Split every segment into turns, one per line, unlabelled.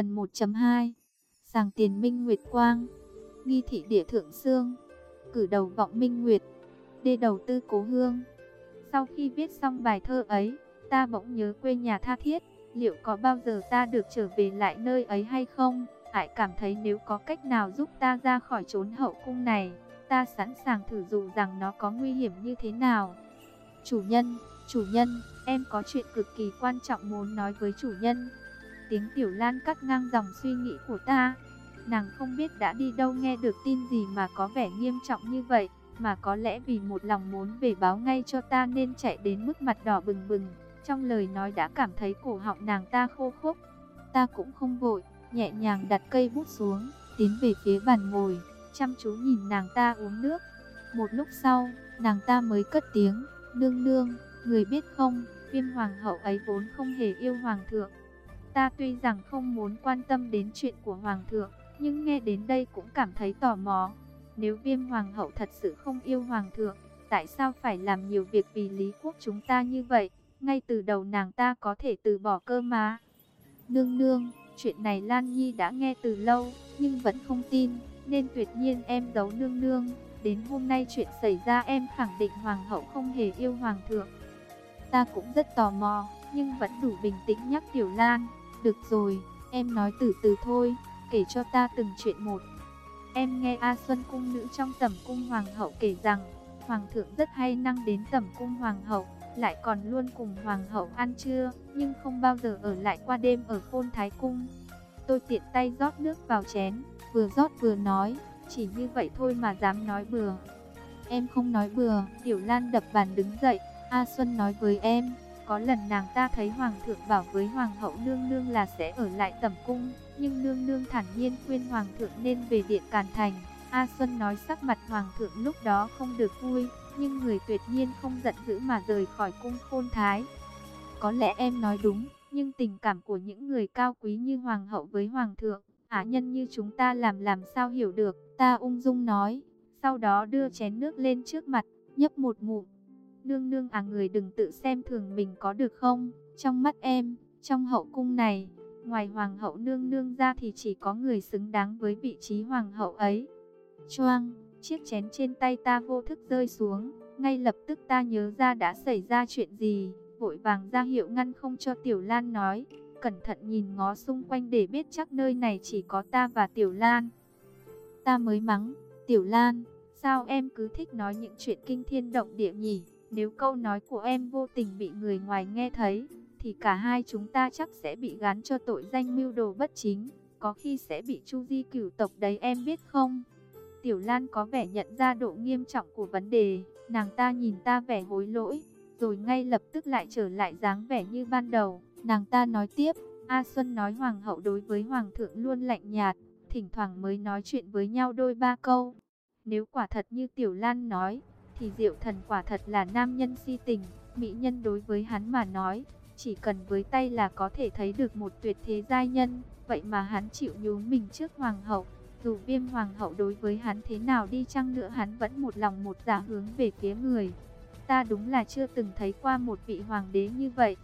Phần 1.2 Sàng tiền minh nguyệt quang. Nghi thị địa thượng xương Cử đầu vọng minh nguyệt. Đê đầu tư cố hương. Sau khi viết xong bài thơ ấy Ta bỗng nhớ quê nhà tha thiết. Liệu có bao giờ ta được trở về lại nơi ấy hay không? Hãy cảm thấy nếu có cách nào giúp ta ra khỏi chốn hậu cung này Ta sẵn sàng thử dù rằng nó có nguy hiểm như thế nào. Chủ nhân, chủ nhân, em có chuyện cực kỳ quan trọng muốn nói với chủ nhân. Tiếng Tiểu Lan cắt ngang dòng suy nghĩ của ta. Nàng không biết đã đi đâu nghe được tin gì mà có vẻ nghiêm trọng như vậy, mà có lẽ vì một lòng muốn về báo ngay cho ta nên chạy đến mức mặt đỏ bừng bừng. Trong lời nói đã cảm thấy cổ họng nàng ta khô khốc. Ta cũng không vội, nhẹ nhàng đặt cây bút xuống, tiến về phía bàn ngồi, chăm chú nhìn nàng ta uống nước. Một lúc sau, nàng ta mới cất tiếng, nương nương, người biết không, viêm hoàng hậu ấy vốn không hề yêu hoàng thượng. Ta tuy rằng không muốn quan tâm đến chuyện của Hoàng thượng, nhưng nghe đến đây cũng cảm thấy tò mò. Nếu viêm Hoàng hậu thật sự không yêu Hoàng thượng, tại sao phải làm nhiều việc vì lý quốc chúng ta như vậy? Ngay từ đầu nàng ta có thể từ bỏ cơ mà. Nương nương, chuyện này Lan Nhi đã nghe từ lâu, nhưng vẫn không tin, nên tuyệt nhiên em giấu nương nương. Đến hôm nay chuyện xảy ra em khẳng định Hoàng hậu không hề yêu Hoàng thượng. Ta cũng rất tò mò, nhưng vẫn đủ bình tĩnh nhắc Tiểu Lan. Được rồi, em nói từ từ thôi, kể cho ta từng chuyện một. Em nghe A Xuân cung nữ trong tẩm cung hoàng hậu kể rằng, hoàng thượng rất hay năng đến tẩm cung hoàng hậu, lại còn luôn cùng hoàng hậu ăn trưa, nhưng không bao giờ ở lại qua đêm ở khôn thái cung. Tôi tiện tay rót nước vào chén, vừa rót vừa nói, chỉ như vậy thôi mà dám nói bừa. Em không nói bừa, Tiểu Lan đập bàn đứng dậy, A Xuân nói với em, có lần nàng ta thấy hoàng thượng bảo với hoàng hậu nương nương là sẽ ở lại tẩm cung, nhưng nương nương thản nhiên khuyên hoàng thượng nên về điện Càn Thành. A Xuân nói sắc mặt hoàng thượng lúc đó không được vui, nhưng người tuyệt nhiên không giận dữ mà rời khỏi cung khôn thái. Có lẽ em nói đúng, nhưng tình cảm của những người cao quý như hoàng hậu với hoàng thượng, ả nhân như chúng ta làm làm sao hiểu được, ta ung dung nói, sau đó đưa chén nước lên trước mặt, nhấp một ngụm, Nương nương à người đừng tự xem thường mình có được không? Trong mắt em, trong hậu cung này, ngoài hoàng hậu nương nương ra thì chỉ có người xứng đáng với vị trí hoàng hậu ấy. Choang, chiếc chén trên tay ta vô thức rơi xuống, ngay lập tức ta nhớ ra đã xảy ra chuyện gì, vội vàng ra hiệu ngăn không cho Tiểu Lan nói, cẩn thận nhìn ngó xung quanh để biết chắc nơi này chỉ có ta và Tiểu Lan. Ta mới mắng, Tiểu Lan, sao em cứ thích nói những chuyện kinh thiên động địa nhỉ? Nếu câu nói của em vô tình bị người ngoài nghe thấy, thì cả hai chúng ta chắc sẽ bị gán cho tội danh mưu đồ bất chính, có khi sẽ bị chu di cửu tộc đấy em biết không? Tiểu Lan có vẻ nhận ra độ nghiêm trọng của vấn đề, nàng ta nhìn ta vẻ hối lỗi, rồi ngay lập tức lại trở lại dáng vẻ như ban đầu. Nàng ta nói tiếp, A Xuân nói Hoàng hậu đối với Hoàng thượng luôn lạnh nhạt, thỉnh thoảng mới nói chuyện với nhau đôi ba câu. Nếu quả thật như Tiểu Lan nói, thì Diệu Thần quả thật là nam nhân si tình, mỹ nhân đối với hắn mà nói, chỉ cần với tay là có thể thấy được một tuyệt thế giai nhân, vậy mà hắn chịu nhú mình trước hoàng hậu. Dù viêm hoàng hậu đối với hắn thế nào đi chăng nữa hắn vẫn một lòng một dạ hướng về phía người. Ta đúng là chưa từng thấy qua một vị hoàng đế như vậy.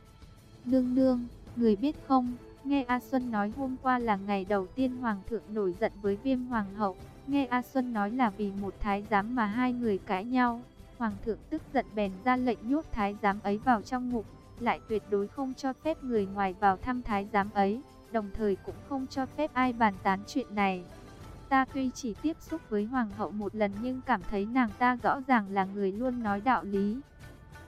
Nương nương, người biết không, nghe A Xuân nói hôm qua là ngày đầu tiên hoàng thượng nổi giận với viêm hoàng hậu. Nghe A Xuân nói là vì một thái giám mà hai người cãi nhau, Hoàng thượng tức giận bèn ra lệnh nhốt thái giám ấy vào trong ngục, lại tuyệt đối không cho phép người ngoài vào thăm thái giám ấy, đồng thời cũng không cho phép ai bàn tán chuyện này. Ta tuy chỉ tiếp xúc với hoàng hậu một lần nhưng cảm thấy nàng ta rõ ràng là người luôn nói đạo lý.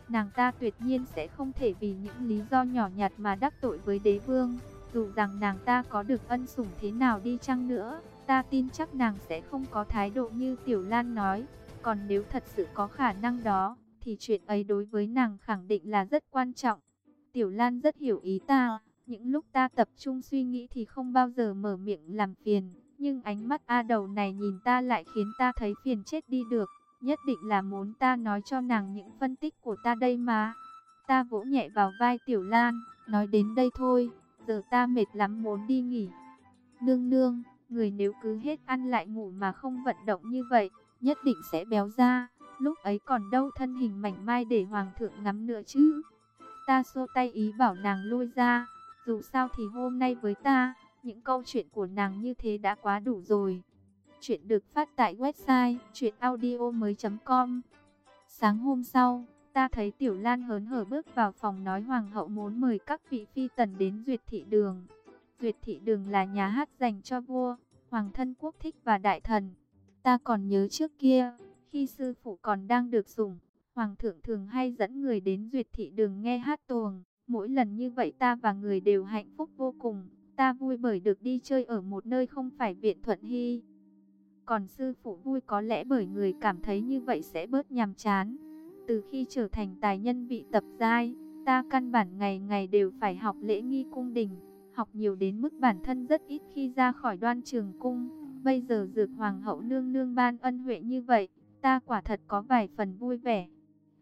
Nàng ta tuyệt nhiên sẽ không thể vì những lý do nhỏ nhặt mà đắc tội với đế vương, dù rằng nàng ta có được ân sủng thế nào đi chăng nữa. Ta tin chắc nàng sẽ không có thái độ như Tiểu Lan nói. Còn nếu thật sự có khả năng đó, thì chuyện ấy đối với nàng khẳng định là rất quan trọng. Tiểu Lan rất hiểu ý ta. Những lúc ta tập trung suy nghĩ thì không bao giờ mở miệng làm phiền. Nhưng ánh mắt A đầu này nhìn ta lại khiến ta thấy phiền chết đi được. Nhất định là muốn ta nói cho nàng những phân tích của ta đây mà. Ta vỗ nhẹ vào vai Tiểu Lan, nói đến đây thôi, giờ ta mệt lắm muốn đi nghỉ. Nương nương, Người nếu cứ hết ăn lại ngủ mà không vận động như vậy, nhất định sẽ béo ra. Lúc ấy còn đâu thân hình mảnh mai để hoàng thượng ngắm nữa chứ. Ta xô tay ý bảo nàng lui ra. Dù sao thì hôm nay với ta, những câu chuyện của nàng như thế đã quá đủ rồi. Chuyện được phát tại website chuyenaudio.com Sáng hôm sau, ta thấy Tiểu Lan hớn hở bước vào phòng nói Hoàng hậu muốn mời các vị phi tần đến Duyệt Thị Đường. Duyệt Thị Đường là nhà hát dành cho vua, hoàng thân quốc thích và đại thần. Ta còn nhớ trước kia, khi sư phụ còn đang được sủng, Hoàng thượng thường hay dẫn người đến Duyệt Thị Đường nghe hát tuồng. Mỗi lần như vậy ta và người đều hạnh phúc vô cùng. Ta vui bởi được đi chơi ở một nơi không phải viện thuận hy. Còn sư phụ vui có lẽ bởi người cảm thấy như vậy sẽ bớt nhàm chán. Từ khi trở thành tài nhân vị tập giai, ta căn bản ngày ngày đều phải học lễ nghi cung đình, học nhiều đến mức bản thân rất ít khi ra khỏi đoan trường cung. Bây giờ dược hoàng hậu nương nương ban ân huệ như vậy, ta quả thật có vài phần vui vẻ.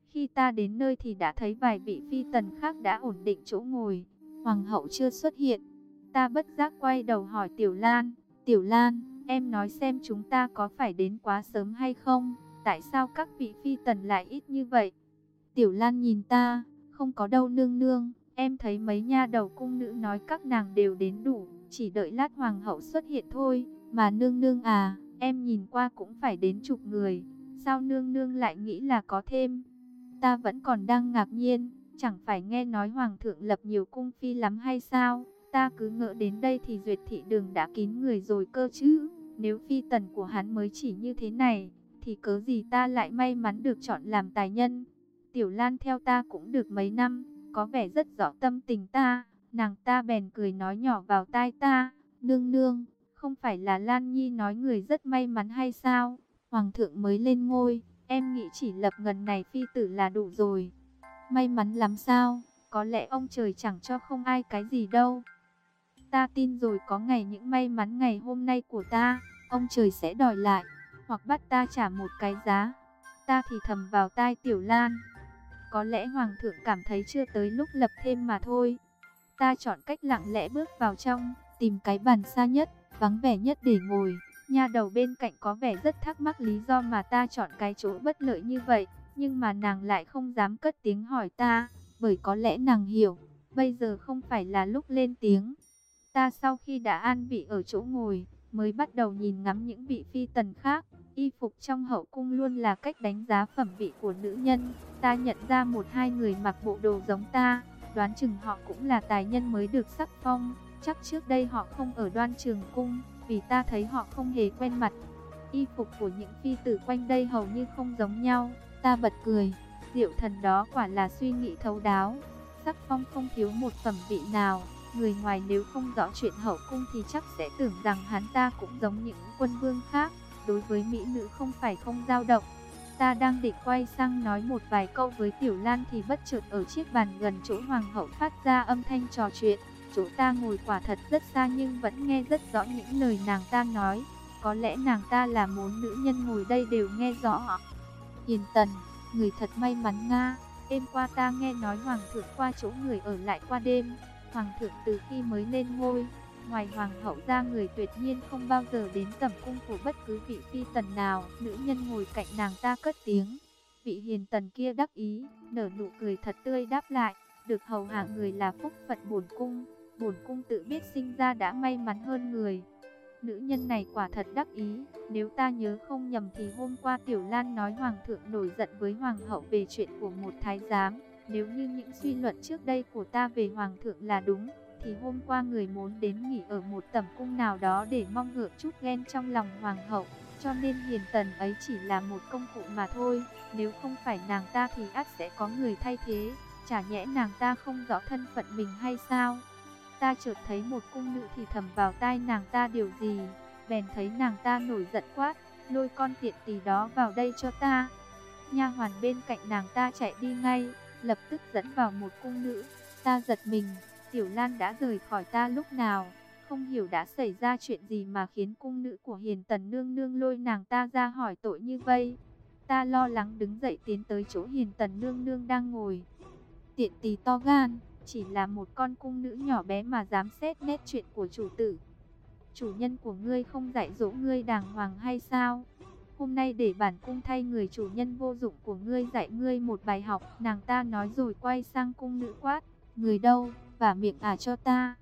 Khi ta đến nơi thì đã thấy vài vị phi tần khác đã ổn định chỗ ngồi, hoàng hậu chưa xuất hiện. Ta bất giác quay đầu hỏi Tiểu Lan, Tiểu Lan, em nói xem chúng ta có phải đến quá sớm hay không? Tại sao các vị phi tần lại ít như vậy? Tiểu Lan nhìn ta, không có đâu nương nương, em thấy mấy nha đầu cung nữ nói các nàng đều đến đủ, chỉ đợi lát hoàng hậu xuất hiện thôi, mà nương nương à, em nhìn qua cũng phải đến chục người, sao nương nương lại nghĩ là có thêm? Ta vẫn còn đang ngạc nhiên, chẳng phải nghe nói hoàng thượng lập nhiều cung phi lắm hay sao? Ta cứ ngỡ đến đây thì duyệt thị đường đã kín người rồi cơ chứ. Nếu phi tần của hắn mới chỉ như thế này, thì cớ gì ta lại may mắn được chọn làm tài nhân. Tiểu Lan theo ta cũng được mấy năm, có vẻ rất rõ tâm tình ta. Nàng ta bèn cười nói nhỏ vào tai ta, nương nương, không phải là Lan Nhi nói người rất may mắn hay sao? Hoàng thượng mới lên ngôi, em nghĩ chỉ lập ngần này phi tử là đủ rồi. May mắn lắm sao, có lẽ ông trời chẳng cho không ai cái gì đâu. Ta tin rồi có ngày những may mắn ngày hôm nay của ta, ông trời sẽ đòi lại, hoặc bắt ta trả một cái giá. Ta thì thầm vào tai Tiểu Lan. Có lẽ Hoàng thượng cảm thấy chưa tới lúc lập thêm mà thôi. Ta chọn cách lặng lẽ bước vào trong, tìm cái bàn xa nhất, vắng vẻ nhất để ngồi. Nhà đầu bên cạnh có vẻ rất thắc mắc lý do mà ta chọn cái chỗ bất lợi như vậy, nhưng mà nàng lại không dám cất tiếng hỏi ta, bởi có lẽ nàng hiểu, bây giờ không phải là lúc lên tiếng. Ta sau khi đã an vị ở chỗ ngồi, mới bắt đầu nhìn ngắm những vị phi tần khác. Y phục trong hậu cung luôn là cách đánh giá phẩm vị của nữ nhân. Ta nhận ra một hai người mặc bộ đồ giống ta, đoán chừng họ cũng là tài nhân mới được sắc phong. Chắc trước đây họ không ở đoan trường cung, vì ta thấy họ không hề quen mặt. Y phục của những phi tử quanh đây hầu như không giống nhau. Ta bật cười, diệu thần đó quả là suy nghĩ thấu đáo. Sắc phong không thiếu một phẩm vị nào. Người ngoài nếu không rõ chuyện hậu cung thì chắc sẽ tưởng rằng hắn ta cũng giống những quân vương khác. Đối với mỹ nữ không phải không dao động. Ta đang định quay sang nói một vài câu với Tiểu Lan thì bất chợt ở chiếc bàn gần chỗ hoàng hậu phát ra âm thanh trò chuyện. Chỗ ta ngồi quả thật rất xa nhưng vẫn nghe rất rõ những lời nàng ta nói. Có lẽ nàng ta là muốn nữ nhân ngồi đây đều nghe rõ. Hiền tần, người thật may mắn Nga. Đêm qua ta nghe nói hoàng thượng qua chỗ người ở lại qua đêm. Hoàng thượng từ khi mới lên ngôi, ngoài hoàng hậu ra người tuyệt nhiên không bao giờ đến tầm cung của bất cứ vị phi tần nào. Nữ nhân ngồi cạnh nàng ta cất tiếng. Vị hiền tần kia đắc ý, nở nụ cười thật tươi đáp lại. Được hầu hạ người là phúc phận bổn cung. Bổn cung tự biết sinh ra đã may mắn hơn người. Nữ nhân này quả thật đắc ý, nếu ta nhớ không nhầm thì hôm qua Tiểu Lan nói Hoàng thượng nổi giận với Hoàng hậu về chuyện của một thái giám. Nếu như những suy luận trước đây của ta về Hoàng thượng là đúng, thì hôm qua người muốn đến nghỉ ở một tẩm cung nào đó để mong ngựa chút ghen trong lòng Hoàng hậu. Cho nên hiền tần ấy chỉ là một công cụ mà thôi, nếu không phải nàng ta thì ắt sẽ có người thay thế, chả nhẽ nàng ta không rõ thân phận mình hay sao? Ta chợt thấy một cung nữ thì thầm vào tai nàng ta điều gì, bèn thấy nàng ta nổi giận quát, lôi con tiện tỳ đó vào đây cho ta. Nha hoàn bên cạnh nàng ta chạy đi ngay, lập tức dẫn vào một cung nữ. Ta giật mình, Tiểu Lan đã rời khỏi ta lúc nào, không hiểu đã xảy ra chuyện gì mà khiến cung nữ của Hiền Tần Nương Nương lôi nàng ta ra hỏi tội như vây. Ta lo lắng đứng dậy tiến tới chỗ Hiền Tần Nương Nương đang ngồi. Tiện tì to gan, chỉ là một con cung nữ nhỏ bé mà dám xét nét chuyện của chủ tử. Chủ nhân của ngươi không dạy dỗ ngươi đàng hoàng hay sao? Hôm nay để bản cung thay người chủ nhân vô dụng của ngươi dạy ngươi một bài học. Nàng ta nói rồi quay sang cung nữ quát. Người đâu, và miệng ả cho ta.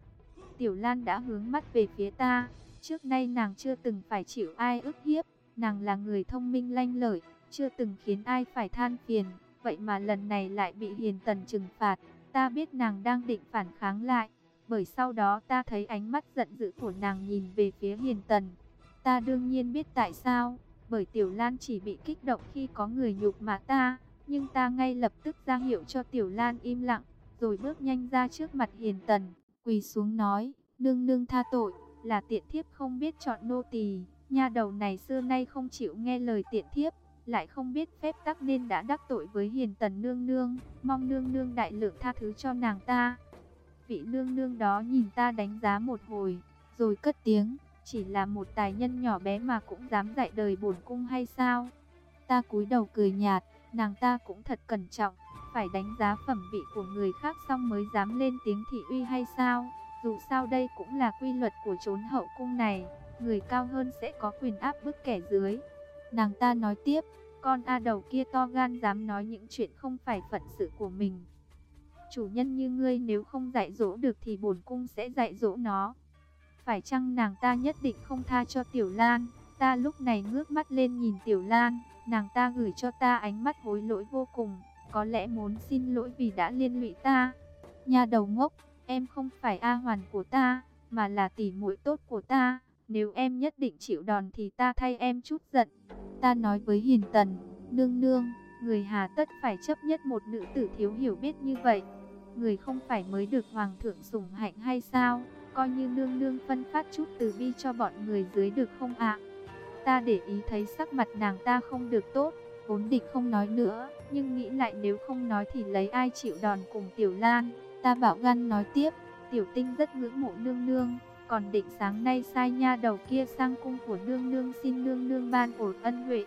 Tiểu Lan đã hướng mắt về phía ta. Trước nay nàng chưa từng phải chịu ai ức hiếp. Nàng là người thông minh lanh lợi, chưa từng khiến ai phải than phiền. Vậy mà lần này lại bị hiền tần trừng phạt. Ta biết nàng đang định phản kháng lại. Bởi sau đó ta thấy ánh mắt giận dữ của nàng nhìn về phía hiền tần. Ta đương nhiên biết tại sao. Bởi Tiểu Lan chỉ bị kích động khi có người nhục mà ta. Nhưng ta ngay lập tức ra hiệu cho Tiểu Lan im lặng. Rồi bước nhanh ra trước mặt hiền tần. Quỳ xuống nói. Nương nương tha tội. Là tiện thiếp không biết chọn nô tỳ. Nha đầu này xưa nay không chịu nghe lời tiện thiếp lại không biết phép tắc nên đã đắc tội với hiền tần nương nương, mong nương nương đại lượng tha thứ cho nàng ta. Vị nương nương đó nhìn ta đánh giá một hồi, rồi cất tiếng, chỉ là một tài nhân nhỏ bé mà cũng dám dạy đời bổn cung hay sao? Ta cúi đầu cười nhạt, nàng ta cũng thật cẩn trọng, phải đánh giá phẩm vị của người khác xong mới dám lên tiếng thị uy hay sao? Dù sao đây cũng là quy luật của chốn hậu cung này, người cao hơn sẽ có quyền áp bức kẻ dưới. Nàng ta nói tiếp, con A đầu kia to gan dám nói những chuyện không phải phận sự của mình. Chủ nhân như ngươi nếu không dạy dỗ được thì bổn cung sẽ dạy dỗ nó. Phải chăng nàng ta nhất định không tha cho Tiểu Lan? Ta lúc này ngước mắt lên nhìn Tiểu Lan, nàng ta gửi cho ta ánh mắt hối lỗi vô cùng, có lẽ muốn xin lỗi vì đã liên lụy ta. Nhà đầu ngốc, em không phải A hoàn của ta, mà là tỷ muội tốt của ta. Nếu em nhất định chịu đòn thì ta thay em chút giận. Ta nói với Hiền Tần, nương nương, người hà tất phải chấp nhất một nữ tử thiếu hiểu biết như vậy. Người không phải mới được hoàng thượng sủng hạnh hay sao? Coi như nương nương phân phát chút từ bi cho bọn người dưới được không ạ? Ta để ý thấy sắc mặt nàng ta không được tốt, vốn định không nói nữa, nhưng nghĩ lại nếu không nói thì lấy ai chịu đòn cùng Tiểu Lan. Ta bảo gan nói tiếp, Tiểu Tinh rất ngưỡng mộ nương nương, còn định sáng nay sai nha đầu kia sang cung của nương nương xin nương nương ban ổn ân huệ.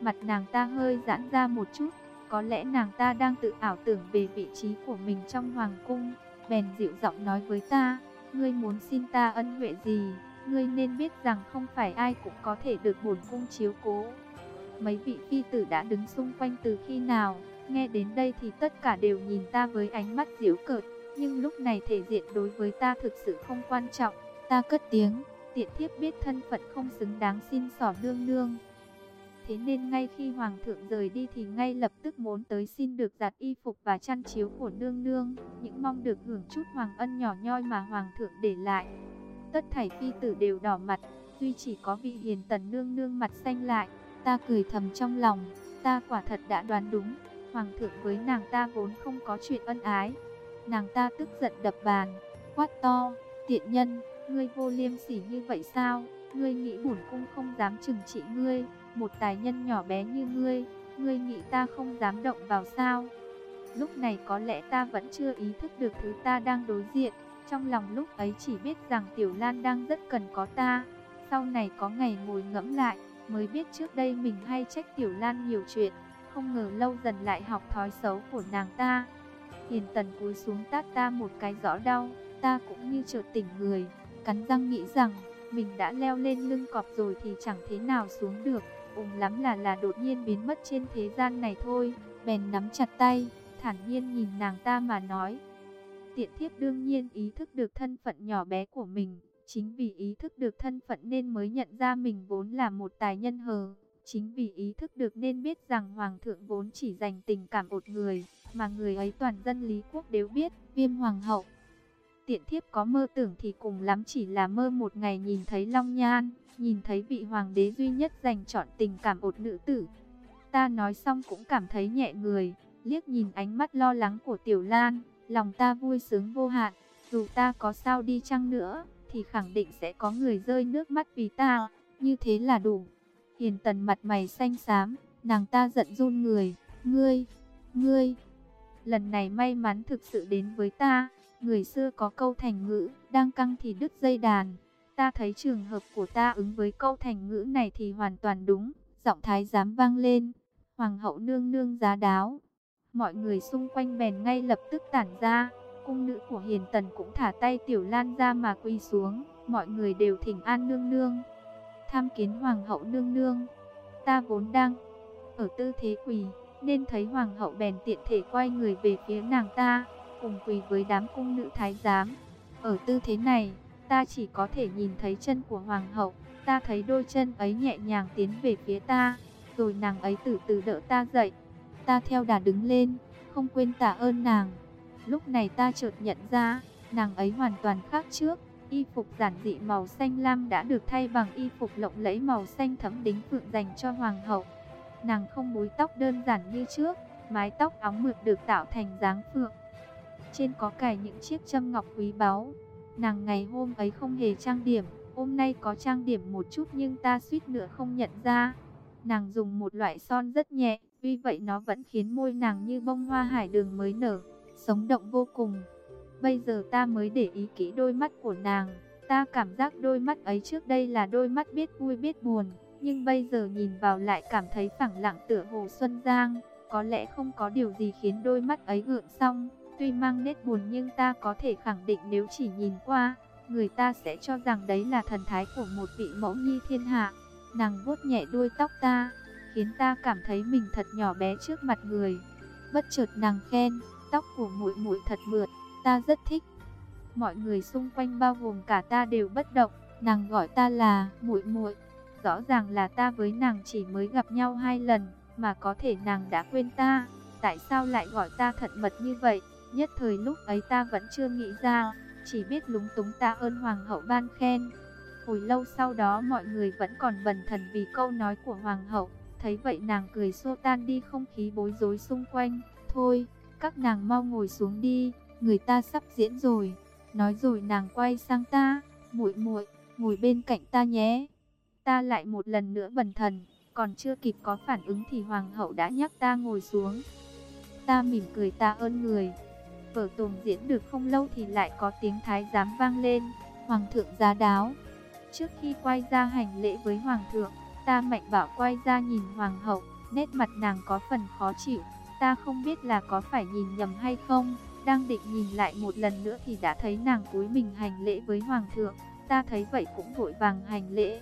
Mặt nàng ta hơi giãn ra một chút, có lẽ nàng ta đang tự ảo tưởng về vị trí của mình trong hoàng cung. Bèn dịu giọng nói với ta, ngươi muốn xin ta ân huệ gì, ngươi nên biết rằng không phải ai cũng có thể được bổn cung chiếu cố. Mấy vị phi tử đã đứng xung quanh từ khi nào, nghe đến đây thì tất cả đều nhìn ta với ánh mắt diễu cợt. Nhưng lúc này thể diện đối với ta thực sự không quan trọng. Ta cất tiếng, tiện thiếp biết thân phận không xứng đáng xin sỏ nương nương. Thế nên ngay khi hoàng thượng rời đi thì ngay lập tức muốn tới xin được giặt y phục và chăn chiếu của nương nương, những mong được hưởng chút hoàng ân nhỏ nhoi mà hoàng thượng để lại. Tất thảy phi tử đều đỏ mặt, duy chỉ có vị hiền tần nương nương mặt xanh lại, ta cười thầm trong lòng, ta quả thật đã đoán đúng, hoàng thượng với nàng ta vốn không có chuyện ân ái. Nàng ta tức giận đập bàn, quát to, tiện nhân, Ngươi vô liêm sỉ như vậy sao? Ngươi nghĩ bổn cung không dám trừng trị ngươi, một tài nhân nhỏ bé như ngươi, ngươi nghĩ ta không dám động vào sao? Lúc này có lẽ ta vẫn chưa ý thức được thứ ta đang đối diện, trong lòng lúc ấy chỉ biết rằng Tiểu Lan đang rất cần có ta. Sau này có ngày ngồi ngẫm lại, mới biết trước đây mình hay trách Tiểu Lan nhiều chuyện, không ngờ lâu dần lại học thói xấu của nàng ta. Hiền tần cúi xuống tát ta một cái rõ đau, ta cũng như chợt tỉnh người cắn răng nghĩ rằng mình đã leo lên lưng cọp rồi thì chẳng thế nào xuống được, ùng lắm là là đột nhiên biến mất trên thế gian này thôi. Bèn nắm chặt tay, thản nhiên nhìn nàng ta mà nói. Tiện thiếp đương nhiên ý thức được thân phận nhỏ bé của mình, chính vì ý thức được thân phận nên mới nhận ra mình vốn là một tài nhân hờ. Chính vì ý thức được nên biết rằng Hoàng thượng vốn chỉ dành tình cảm một người, mà người ấy toàn dân Lý Quốc đều biết, viêm Hoàng hậu Tiện thiếp có mơ tưởng thì cùng lắm chỉ là mơ một ngày nhìn thấy Long Nhan, nhìn thấy vị hoàng đế duy nhất dành chọn tình cảm một nữ tử. Ta nói xong cũng cảm thấy nhẹ người, liếc nhìn ánh mắt lo lắng của Tiểu Lan, lòng ta vui sướng vô hạn, dù ta có sao đi chăng nữa, thì khẳng định sẽ có người rơi nước mắt vì ta, như thế là đủ. Hiền tần mặt mày xanh xám, nàng ta giận run người, ngươi, ngươi, lần này may mắn thực sự đến với ta, Người xưa có câu thành ngữ, đang căng thì đứt dây đàn. Ta thấy trường hợp của ta ứng với câu thành ngữ này thì hoàn toàn đúng. Giọng thái giám vang lên. Hoàng hậu nương nương giá đáo. Mọi người xung quanh bèn ngay lập tức tản ra. Cung nữ của hiền tần cũng thả tay tiểu lan ra mà quỳ xuống. Mọi người đều thỉnh an nương nương. Tham kiến hoàng hậu nương nương. Ta vốn đang ở tư thế quỳ. Nên thấy hoàng hậu bèn tiện thể quay người về phía nàng ta cùng quỳ với đám cung nữ thái giám. Ở tư thế này, ta chỉ có thể nhìn thấy chân của hoàng hậu. Ta thấy đôi chân ấy nhẹ nhàng tiến về phía ta, rồi nàng ấy từ từ đỡ ta dậy. Ta theo đà đứng lên, không quên tạ ơn nàng. Lúc này ta chợt nhận ra, nàng ấy hoàn toàn khác trước. Y phục giản dị màu xanh lam đã được thay bằng y phục lộng lẫy màu xanh thấm đính phượng dành cho hoàng hậu. Nàng không búi tóc đơn giản như trước, mái tóc óng mượt được tạo thành dáng phượng. Trên có cài những chiếc châm ngọc quý báu. Nàng ngày hôm ấy không hề trang điểm, hôm nay có trang điểm một chút nhưng ta suýt nữa không nhận ra. Nàng dùng một loại son rất nhẹ, vì vậy nó vẫn khiến môi nàng như bông hoa hải đường mới nở, sống động vô cùng. Bây giờ ta mới để ý kỹ đôi mắt của nàng. Ta cảm giác đôi mắt ấy trước đây là đôi mắt biết vui biết buồn. Nhưng bây giờ nhìn vào lại cảm thấy phẳng lặng tựa hồ Xuân Giang. Có lẽ không có điều gì khiến đôi mắt ấy gượng xong. Tuy mang nét buồn nhưng ta có thể khẳng định nếu chỉ nhìn qua, người ta sẽ cho rằng đấy là thần thái của một vị mẫu nhi thiên hạ. Nàng vuốt nhẹ đuôi tóc ta, khiến ta cảm thấy mình thật nhỏ bé trước mặt người. Bất chợt nàng khen, tóc của muội muội thật mượt, ta rất thích. Mọi người xung quanh bao gồm cả ta đều bất động, nàng gọi ta là muội muội. Rõ ràng là ta với nàng chỉ mới gặp nhau hai lần, mà có thể nàng đã quên ta. Tại sao lại gọi ta thật mật như vậy? Nhất thời lúc ấy ta vẫn chưa nghĩ ra, chỉ biết lúng túng ta ơn hoàng hậu ban khen. Hồi lâu sau đó mọi người vẫn còn bần thần vì câu nói của hoàng hậu, thấy vậy nàng cười xô tan đi không khí bối rối xung quanh. Thôi, các nàng mau ngồi xuống đi, người ta sắp diễn rồi. Nói rồi nàng quay sang ta, muội muội, ngồi bên cạnh ta nhé. Ta lại một lần nữa bần thần, còn chưa kịp có phản ứng thì hoàng hậu đã nhắc ta ngồi xuống. Ta mỉm cười ta ơn người. Vở tuồng diễn được không lâu thì lại có tiếng thái giám vang lên, hoàng thượng giá đáo. Trước khi quay ra hành lễ với hoàng thượng, ta mạnh bảo quay ra nhìn hoàng hậu, nét mặt nàng có phần khó chịu. Ta không biết là có phải nhìn nhầm hay không, đang định nhìn lại một lần nữa thì đã thấy nàng cúi mình hành lễ với hoàng thượng. Ta thấy vậy cũng vội vàng hành lễ.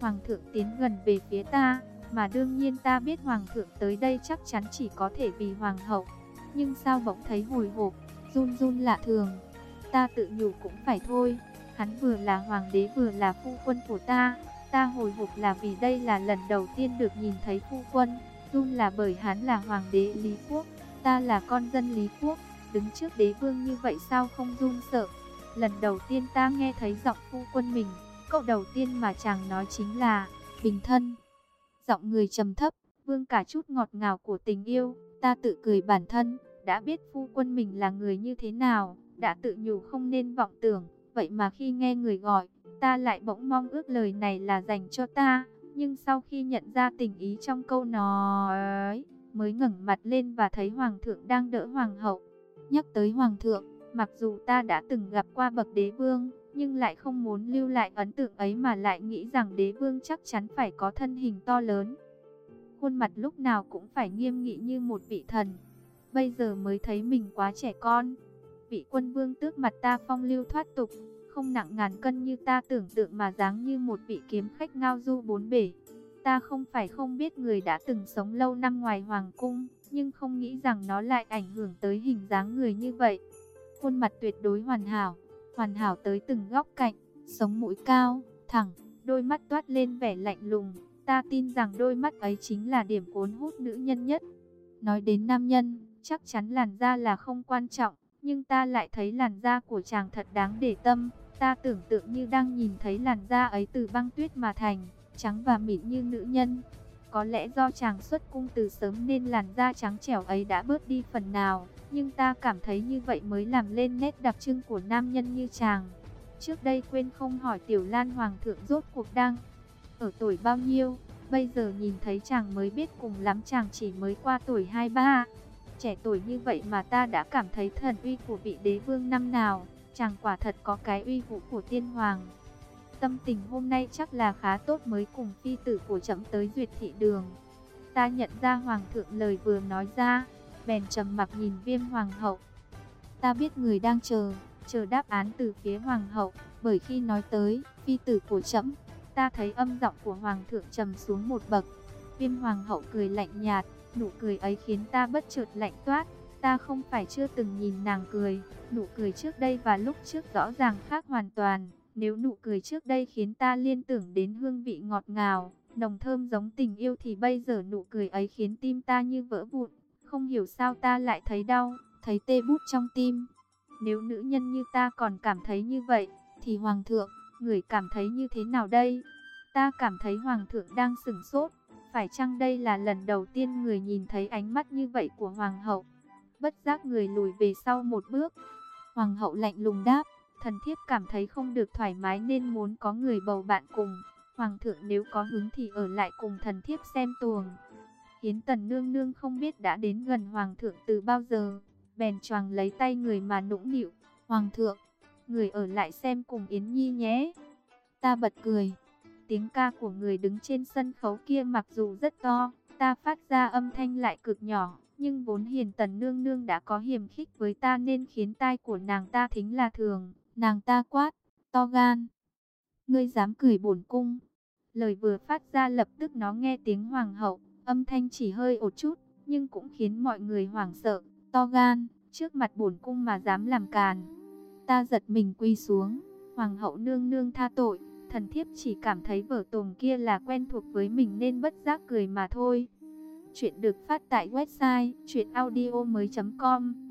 Hoàng thượng tiến gần về phía ta, mà đương nhiên ta biết hoàng thượng tới đây chắc chắn chỉ có thể vì hoàng hậu. Nhưng sao bỗng thấy hồi hộp, run run lạ thường. Ta tự nhủ cũng phải thôi, hắn vừa là hoàng đế vừa là phu quân của ta. Ta hồi hộp là vì đây là lần đầu tiên được nhìn thấy phu quân, run là bởi hắn là hoàng đế Lý Quốc, ta là con dân Lý Quốc, đứng trước đế vương như vậy sao không run sợ. Lần đầu tiên ta nghe thấy giọng phu quân mình, câu đầu tiên mà chàng nói chính là, bình thân. Giọng người trầm thấp, vương cả chút ngọt ngào của tình yêu, ta tự cười bản thân, đã biết phu quân mình là người như thế nào, đã tự nhủ không nên vọng tưởng, vậy mà khi nghe người gọi, ta lại bỗng mong ước lời này là dành cho ta, nhưng sau khi nhận ra tình ý trong câu nói, mới ngẩng mặt lên và thấy hoàng thượng đang đỡ hoàng hậu. Nhắc tới hoàng thượng, mặc dù ta đã từng gặp qua bậc đế vương, nhưng lại không muốn lưu lại ấn tượng ấy mà lại nghĩ rằng đế vương chắc chắn phải có thân hình to lớn. Khuôn mặt lúc nào cũng phải nghiêm nghị như một vị thần. Bây giờ mới thấy mình quá trẻ con. Vị quân vương tước mặt ta phong lưu thoát tục, không nặng ngàn cân như ta tưởng tượng mà dáng như một vị kiếm khách ngao du bốn bể. Ta không phải không biết người đã từng sống lâu năm ngoài hoàng cung, nhưng không nghĩ rằng nó lại ảnh hưởng tới hình dáng người như vậy. Khuôn mặt tuyệt đối hoàn hảo, hoàn hảo tới từng góc cạnh, sống mũi cao, thẳng, đôi mắt toát lên vẻ lạnh lùng. Ta tin rằng đôi mắt ấy chính là điểm cuốn hút nữ nhân nhất. Nói đến nam nhân, chắc chắn làn da là không quan trọng, nhưng ta lại thấy làn da của chàng thật đáng để tâm. Ta tưởng tượng như đang nhìn thấy làn da ấy từ băng tuyết mà thành, trắng và mịn như nữ nhân. Có lẽ do chàng xuất cung từ sớm nên làn da trắng trẻo ấy đã bớt đi phần nào, nhưng ta cảm thấy như vậy mới làm lên nét đặc trưng của nam nhân như chàng. Trước đây quên không hỏi Tiểu Lan Hoàng thượng rốt cuộc đang ở tuổi bao nhiêu, bây giờ nhìn thấy chàng mới biết cùng lắm chàng chỉ mới qua tuổi 23. Trẻ tuổi như vậy mà ta đã cảm thấy thần uy của vị đế vương năm nào, chàng quả thật có cái uy vũ của tiên hoàng. Tâm tình hôm nay chắc là khá tốt mới cùng phi tử của chậm tới duyệt thị đường. Ta nhận ra hoàng thượng lời vừa nói ra, bèn trầm mặc nhìn viêm hoàng hậu. Ta biết người đang chờ, chờ đáp án từ phía hoàng hậu, bởi khi nói tới phi tử của chậm, ta thấy âm giọng của hoàng thượng trầm xuống một bậc. Viêm hoàng hậu cười lạnh nhạt, nụ cười ấy khiến ta bất chợt lạnh toát. Ta không phải chưa từng nhìn nàng cười, nụ cười trước đây và lúc trước rõ ràng khác hoàn toàn. Nếu nụ cười trước đây khiến ta liên tưởng đến hương vị ngọt ngào, nồng thơm giống tình yêu thì bây giờ nụ cười ấy khiến tim ta như vỡ vụn. Không hiểu sao ta lại thấy đau, thấy tê bút trong tim. Nếu nữ nhân như ta còn cảm thấy như vậy, thì Hoàng thượng, người cảm thấy như thế nào đây? Ta cảm thấy Hoàng thượng đang sửng sốt. Phải chăng đây là lần đầu tiên người nhìn thấy ánh mắt như vậy của Hoàng hậu? Bất giác người lùi về sau một bước. Hoàng hậu lạnh lùng đáp, thần thiếp cảm thấy không được thoải mái nên muốn có người bầu bạn cùng. Hoàng thượng nếu có hứng thì ở lại cùng thần thiếp xem tuồng. Hiến tần nương nương không biết đã đến gần hoàng thượng từ bao giờ, bèn choàng lấy tay người mà nũng nịu. Hoàng thượng, người ở lại xem cùng Yến Nhi nhé. Ta bật cười, tiếng ca của người đứng trên sân khấu kia mặc dù rất to, ta phát ra âm thanh lại cực nhỏ. Nhưng vốn hiền tần nương nương đã có hiềm khích với ta nên khiến tai của nàng ta thính là thường. Nàng ta quát, to gan. Ngươi dám cười bổn cung. Lời vừa phát ra lập tức nó nghe tiếng hoàng hậu, âm thanh chỉ hơi ột chút, nhưng cũng khiến mọi người hoảng sợ, to gan, trước mặt bổn cung mà dám làm càn. Ta giật mình quy xuống, hoàng hậu nương nương tha tội, thần thiếp chỉ cảm thấy vở tuồng kia là quen thuộc với mình nên bất giác cười mà thôi. Chuyện được phát tại website chuyenaudio.com